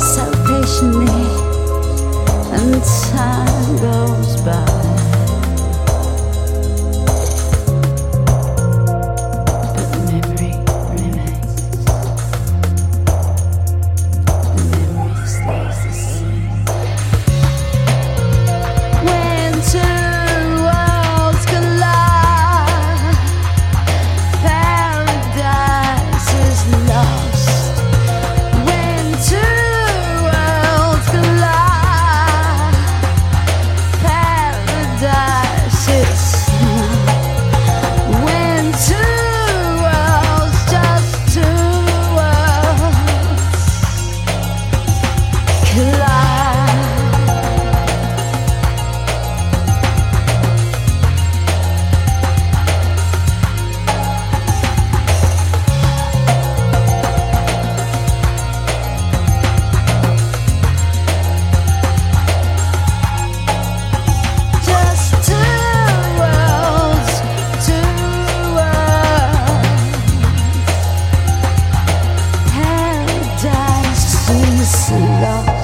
so patiently and time goes by 死了。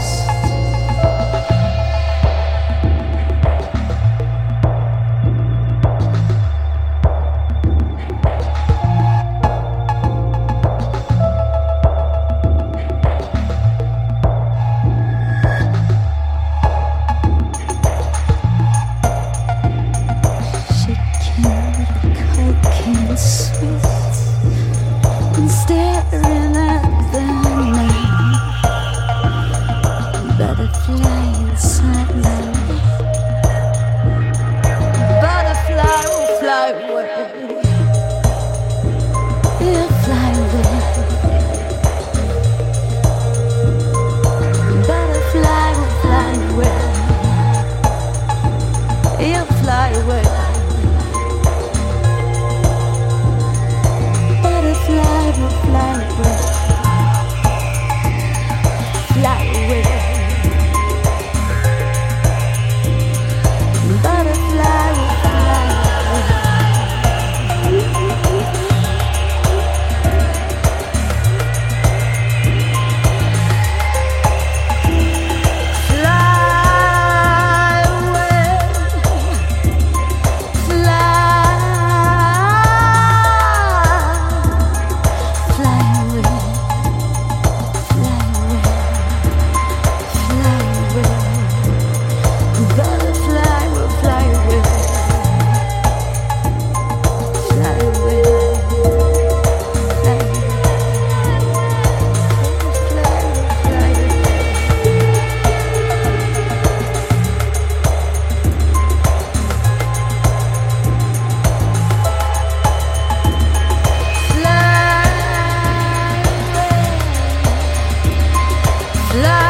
Love.